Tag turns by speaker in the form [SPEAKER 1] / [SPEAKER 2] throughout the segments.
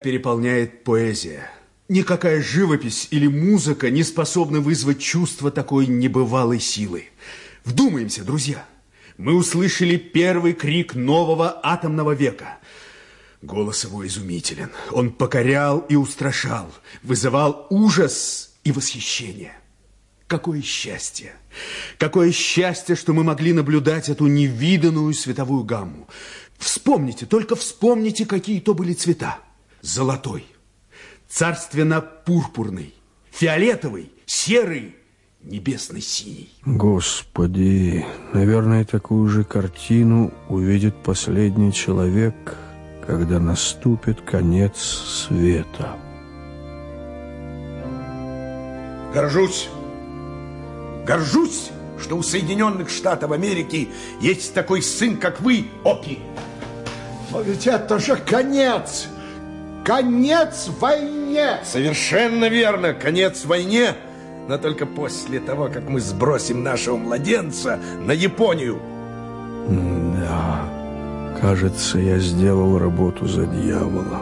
[SPEAKER 1] переполняет поэзия. Никакая живопись или музыка не способны вызвать чувство такой небывалой силы. Вдумаемся, друзья. Мы услышали первый крик нового атомного века. Голос его изумителен. Он покорял и устрашал, вызывал ужас и восхищение. Какое счастье! Какое счастье, что мы могли наблюдать эту невиданную световую гамму. Вспомните, только вспомните, какие то были цвета. Золотой, царственно-пурпурный, фиолетовый, серый, небесный синий.
[SPEAKER 2] Господи, наверное, такую же картину увидит последний человек, когда наступит конец света.
[SPEAKER 3] Горжусь, горжусь, что у Соединенных Штатов Америки есть такой сын, как вы, Опи.
[SPEAKER 4] Но ведь это же конец! Конец войне!
[SPEAKER 3] Совершенно верно, конец войне, но только после того, как мы сбросим нашего младенца на Японию.
[SPEAKER 2] Да, кажется, я сделал работу за дьявола.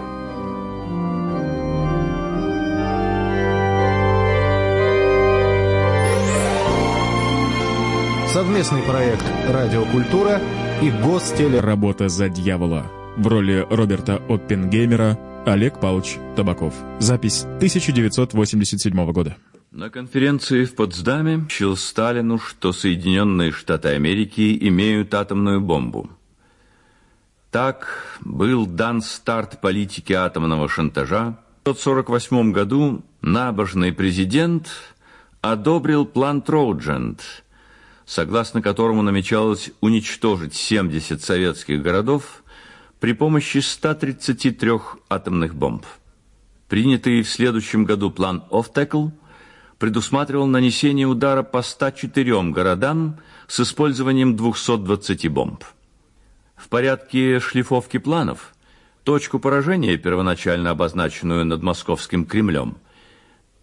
[SPEAKER 5] Совместный проект «Радиокультура» и «Гостелеработа за дьявола». В роли Роберта Оппенгеймера Олег Павлович Табаков. Запись 1987 года.
[SPEAKER 6] На конференции в Потсдаме счил Сталину, что Соединенные Штаты Америки имеют атомную бомбу. Так был дан старт политике атомного шантажа. В 1948 году набожный президент одобрил план Троуджент, согласно которому намечалось уничтожить 70 советских городов при помощи 133 атомных бомб. Принятый в следующем году план «Офтекл» предусматривал нанесение удара по 104 городам с использованием 220 бомб. В порядке шлифовки планов точку поражения, первоначально обозначенную над московским Кремлем,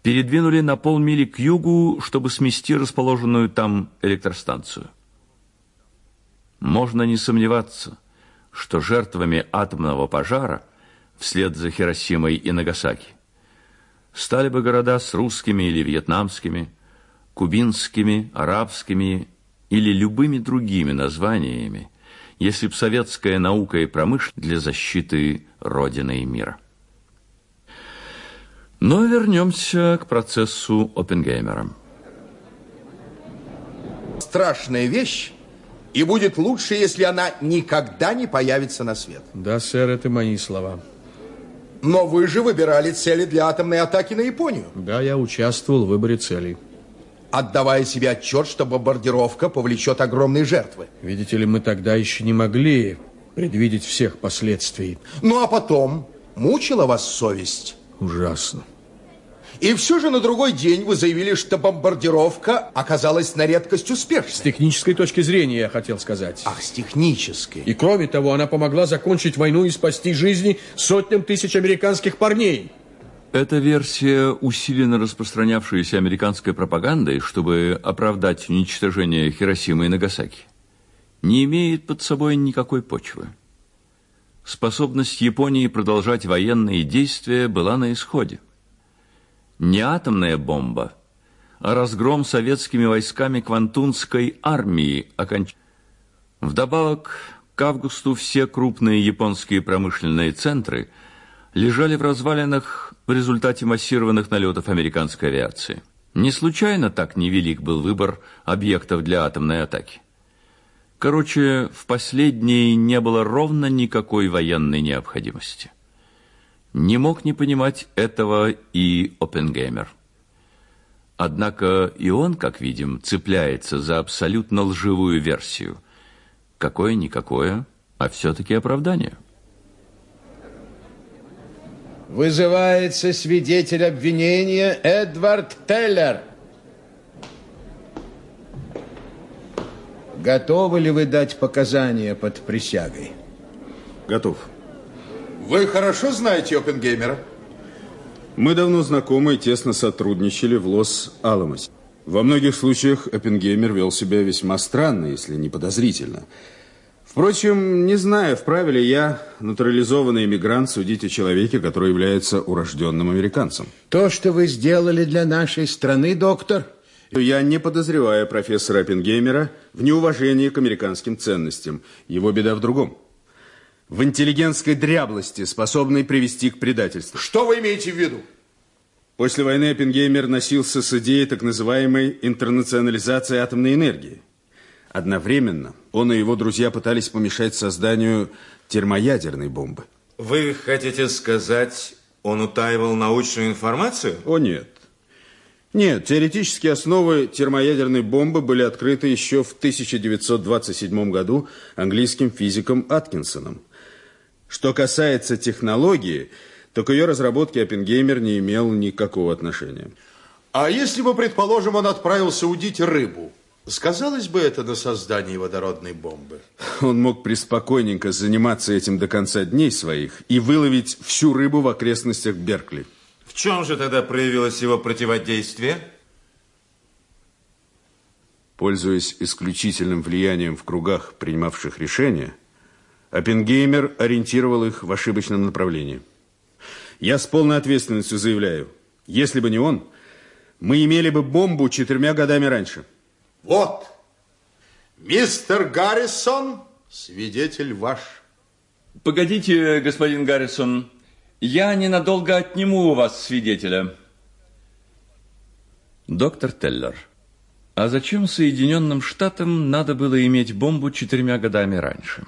[SPEAKER 6] передвинули на полмили к югу, чтобы смести расположенную там электростанцию. Можно не сомневаться, что жертвами атомного пожара вслед за Хиросимой и Нагасаки стали бы города с русскими или вьетнамскими, кубинскими, арабскими или любыми другими названиями, если б советская наука и промышленность для защиты Родины и мира. Но вернемся к процессу Оппенгеймера.
[SPEAKER 3] Страшная вещь, и будет лучше, если она никогда не появится на свет.
[SPEAKER 2] Да, сэр, это мои слова.
[SPEAKER 3] Но вы же выбирали цели для атомной атаки на Японию.
[SPEAKER 2] Да, я участвовал в выборе целей.
[SPEAKER 3] Отдавая себе отчет, что бомбардировка повлечет огромные жертвы.
[SPEAKER 2] Видите ли, мы тогда еще не могли предвидеть всех последствий.
[SPEAKER 3] Ну а потом мучила вас совесть?
[SPEAKER 2] Ужасно.
[SPEAKER 3] И все же на другой день вы заявили, что бомбардировка оказалась на редкость
[SPEAKER 2] С
[SPEAKER 3] успешной.
[SPEAKER 2] технической точки зрения, я хотел сказать.
[SPEAKER 3] Ах, с технической.
[SPEAKER 2] И кроме того, она помогла закончить войну и спасти жизни сотням тысяч американских парней.
[SPEAKER 6] Эта версия, усиленно распространявшаяся американской пропагандой, чтобы оправдать уничтожение Хиросимы и Нагасаки, не имеет под собой никакой почвы. Способность Японии продолжать военные действия была на исходе. Не атомная бомба, а разгром советскими войсками Квантунской армии оконч... Вдобавок, к августу все крупные японские промышленные центры лежали в развалинах в результате массированных налетов американской авиации. Не случайно так невелик был выбор объектов для атомной атаки. Короче, в последней не было ровно никакой военной необходимости. Не мог не понимать этого и Оппенгеймер. Однако и он, как видим, цепляется за абсолютно лживую версию. Какое-никакое, а все-таки оправдание.
[SPEAKER 7] Вызывается свидетель обвинения Эдвард Теллер. Готовы ли вы дать показания под присягой?
[SPEAKER 1] Готов.
[SPEAKER 3] Вы хорошо знаете Оппенгеймера?
[SPEAKER 1] Мы давно знакомы и тесно сотрудничали в Лос-Аламосе. Во многих случаях Оппенгеймер вел себя весьма странно, если не подозрительно. Впрочем, не знаю, вправе ли я, натурализованный иммигрант, судить о человеке, который является урожденным американцем.
[SPEAKER 7] То, что вы сделали для нашей страны, доктор...
[SPEAKER 1] Я не подозреваю профессора Оппенгеймера в неуважении к американским ценностям. Его беда в другом. В интеллигентской дряблости, способной привести к предательству.
[SPEAKER 3] Что вы имеете в виду?
[SPEAKER 1] После войны Оппенгеймер носился с идеей так называемой интернационализации атомной энергии. Одновременно он и его друзья пытались помешать созданию термоядерной бомбы.
[SPEAKER 8] Вы хотите сказать, он утаивал научную информацию?
[SPEAKER 1] О, нет. Нет, теоретические основы термоядерной бомбы были открыты еще в 1927 году английским физиком Аткинсоном. Что касается технологии, то к ее разработке Оппенгеймер не имел никакого отношения.
[SPEAKER 3] А если бы, предположим, он отправился удить рыбу, сказалось бы это на создании водородной бомбы?
[SPEAKER 1] Он мог преспокойненько заниматься этим до конца дней своих и выловить всю рыбу в окрестностях Беркли.
[SPEAKER 8] В чем же тогда проявилось его противодействие?
[SPEAKER 1] Пользуясь исключительным влиянием в кругах, принимавших решения, Оппенгеймер ориентировал их в ошибочном направлении. Я с полной ответственностью заявляю, если бы не он, мы имели бы бомбу четырьмя годами раньше.
[SPEAKER 3] Вот, мистер Гаррисон, свидетель ваш.
[SPEAKER 6] Погодите, господин Гаррисон, я ненадолго отниму у вас свидетеля. Доктор Теллер, а зачем Соединенным Штатам надо было иметь бомбу четырьмя годами раньше?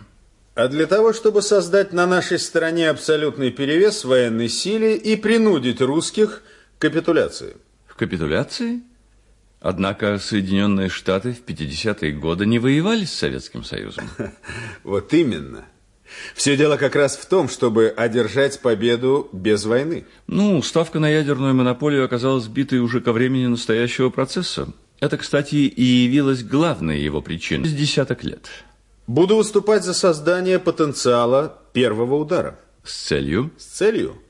[SPEAKER 1] А для того, чтобы создать на нашей стороне абсолютный перевес военной силе и принудить русских к капитуляции.
[SPEAKER 6] В капитуляции? Однако Соединенные Штаты в 50-е годы не воевали с Советским Союзом.
[SPEAKER 1] Вот именно. Все дело как раз в том, чтобы одержать победу без войны.
[SPEAKER 6] Ну, ставка на ядерную монополию оказалась сбитой уже ко времени настоящего процесса. Это, кстати, и явилось главной его причиной с десяток лет.
[SPEAKER 1] Буду выступать за создание потенциала первого удара.
[SPEAKER 6] С целью?
[SPEAKER 1] С целью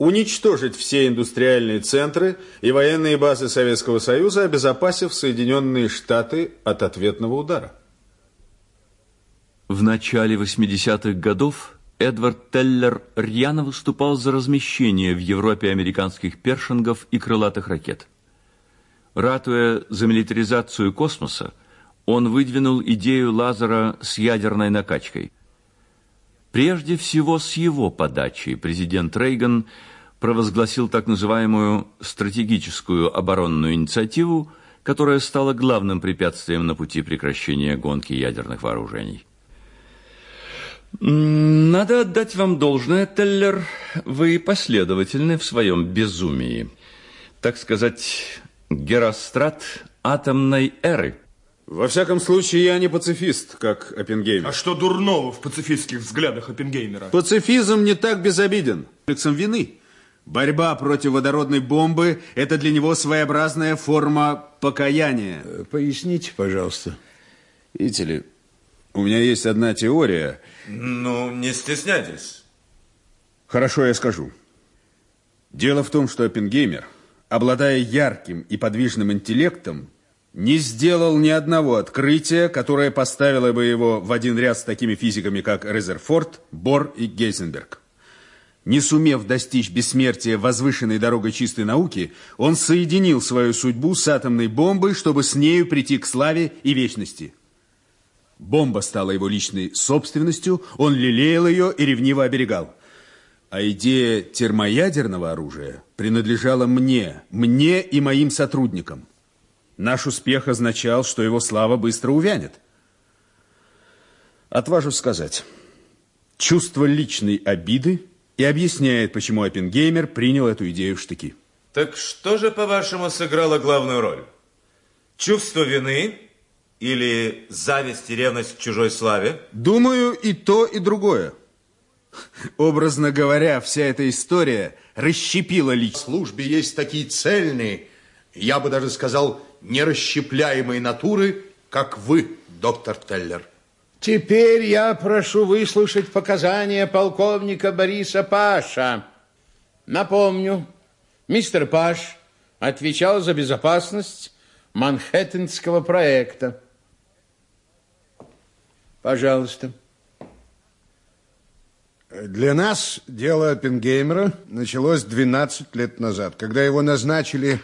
[SPEAKER 1] уничтожить все индустриальные центры и военные базы Советского Союза, обезопасив Соединенные Штаты от ответного удара.
[SPEAKER 6] В начале 80-х годов Эдвард Теллер рьяно выступал за размещение в Европе американских першингов и крылатых ракет. Ратуя за милитаризацию космоса, он выдвинул идею лазера с ядерной накачкой. Прежде всего с его подачи президент Рейган провозгласил так называемую стратегическую оборонную инициативу, которая стала главным препятствием на пути прекращения гонки ядерных вооружений. Надо отдать вам должное, Теллер. Вы последовательны в своем безумии. Так сказать, герострат атомной эры.
[SPEAKER 1] Во всяком случае, я не пацифист, как Оппенгеймер.
[SPEAKER 2] А что дурного в пацифистских взглядах Оппенгеймера?
[SPEAKER 1] Пацифизм не так безобиден. Комплексом вины. Борьба против водородной бомбы – это для него своеобразная форма покаяния.
[SPEAKER 7] Э, Поясните, пожалуйста.
[SPEAKER 1] Видите ли, у меня есть одна теория.
[SPEAKER 8] Ну, не стесняйтесь.
[SPEAKER 1] Хорошо, я скажу. Дело в том, что Оппенгеймер, обладая ярким и подвижным интеллектом, не сделал ни одного открытия, которое поставило бы его в один ряд с такими физиками, как Резерфорд, Бор и Гейзенберг. Не сумев достичь бессмертия возвышенной дорогой чистой науки, он соединил свою судьбу с атомной бомбой, чтобы с нею прийти к славе и вечности. Бомба стала его личной собственностью, он лелеял ее и ревниво оберегал. А идея термоядерного оружия принадлежала мне, мне и моим сотрудникам. Наш успех означал, что его слава быстро увянет. Отважусь сказать, чувство личной обиды и объясняет, почему Оппенгеймер принял эту идею в штыки.
[SPEAKER 8] Так что же, по-вашему, сыграло главную роль? Чувство вины или зависть и ревность к чужой славе?
[SPEAKER 1] Думаю, и то, и другое. Образно говоря, вся эта история расщепила
[SPEAKER 3] В
[SPEAKER 1] личность.
[SPEAKER 3] службе есть такие цельные, я бы даже сказал, нерасщепляемые натуры, как вы, доктор Теллер.
[SPEAKER 7] Теперь я прошу выслушать показания полковника Бориса Паша. Напомню, мистер Паш отвечал за безопасность Манхэттенского проекта. Пожалуйста.
[SPEAKER 9] Для нас дело Оппенгеймера началось 12 лет назад, когда его назначили